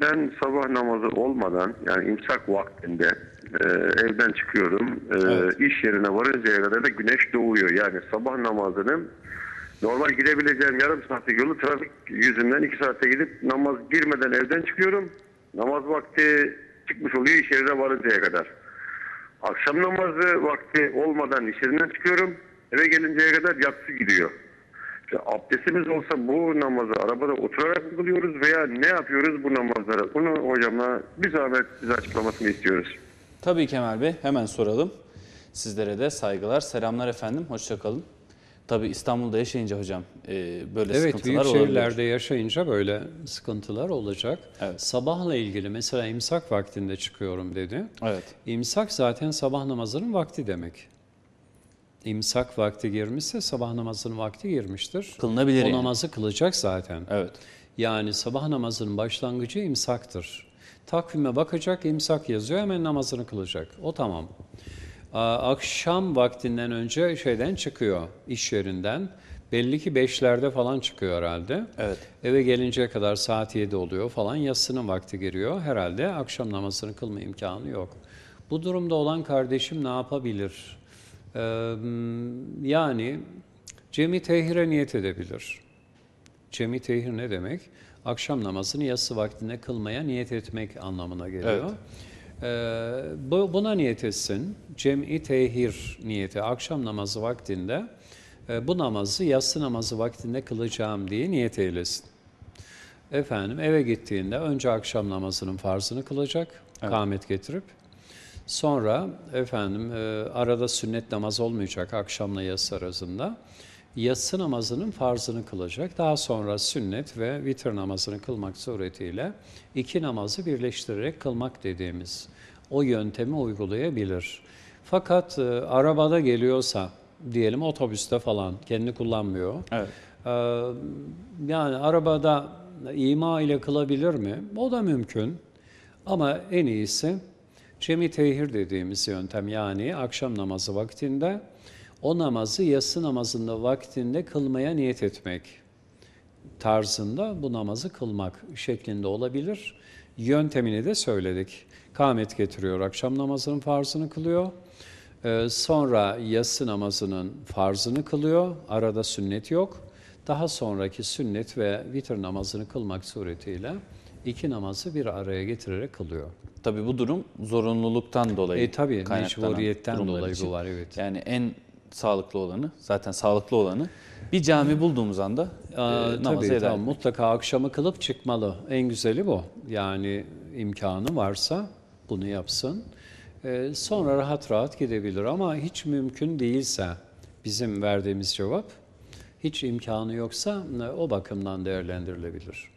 ben sabah namazı olmadan yani imsak vaktinde e, evden çıkıyorum. E, Evet. iş yerine varıncaya kadar da güneş doğuyor. Yani sabah namazının normal gidebileceğim yarım saatlik yolu trafik yüzünden iki saatte gidip namaz girmeden evden çıkıyorum. Namaz vakti çıkmış oluyor iş yerine varıncaya kadar. Akşam namazı vakti olmadan iş yerinden çıkıyorum. Eve gelinceye kadar yatsı gidiyor. Abdestimiz olsa bu namazı arabada oturarak mı kılıyoruz veya ne yapıyoruz bu namazları? Bunu hocama bir zahmet bize açıklamasını istiyoruz. Tabii Kemal Bey hemen soralım. Sizlere de saygılar, selamlar efendim. Hoşçakalın. Tabii İstanbul'da yaşayınca hocam e, böyle Evet, sıkıntılar büyük olabilir. şehirlerde yaşayınca böyle sıkıntılar olacak. Evet. Sabahla ilgili mesela imsak vaktinde çıkıyorum dedi. Evet. İmsak zaten sabah namazının vakti demek. İmsak vakti girmişse sabah namazının vakti girmiştir. Kılınabilir O yani. namazı kılacak zaten. Evet. Yani sabah namazının başlangıcı imsaktır. Takvime bakacak, imsak yazıyor, hemen namazını kılacak. O tamam. Akşam vaktinden önce şeyden çıkıyor, iş yerinden. Belli ki beşlerde falan çıkıyor herhalde. Evet. Eve gelinceye kadar saat 7 oluyor falan, yatsının vakti giriyor. Herhalde akşam namazını kılma imkanı yok. Bu durumda olan kardeşim ne yapabilir? Yani cemi tehire niyet edebilir. Cemi tehir ne demek? Akşam namazını yatsı vaktinde kılmaya niyet etmek anlamına geliyor. Ee, bu, buna niyet etsin. Cem'i tehir niyeti akşam namazı vaktinde e, bu namazı yatsı namazı vaktinde kılacağım diye niyet eylesin. Efendim eve gittiğinde önce akşam namazının farzını kılacak, kâmet getirip. Sonra efendim e, arada sünnet namaz olmayacak akşamla yatsı arasında. Yatsı namazının farzını kılacak. Daha sonra sünnet ve vitir namazını kılmak suretiyle iki namazı birleştirerek kılmak dediğimiz o yöntemi uygulayabilir. Fakat e, arabada geliyorsa diyelim otobüste falan kendi kullanmıyor. Evet. Ee, yani arabada ima ile kılabilir mi? O da mümkün. Ama en iyisi cemi tehir dediğimiz yöntem yani akşam namazı vaktinde o namazı yatsı namazında vaktinde kılmaya niyet etmek tarzında bu namazı kılmak şeklinde olabilir. Yöntemini de söyledik. Kâmet getiriyor, akşam namazının farzını kılıyor. Ee, sonra yatsı namazının farzını kılıyor. Arada sünnet yok. Daha sonraki sünnet ve vitir namazını kılmak suretiyle iki namazı bir araya getirerek kılıyor. Tabii bu durum zorunluluktan dolayı E kaynaklanan mecburiyetten dolayı için. bu var evet. Yani en sağlıklı olanı, zaten sağlıklı olanı bir cami bulduğumuz anda e, Aa, namazı tabii tamam, mutlaka akşamı kılıp çıkmalı. En güzeli bu. Yani imkanı varsa bunu yapsın. Ee, sonra rahat rahat gidebilir ama hiç mümkün değilse bizim verdiğimiz cevap hiç imkanı yoksa e, o bakımdan değerlendirilebilir.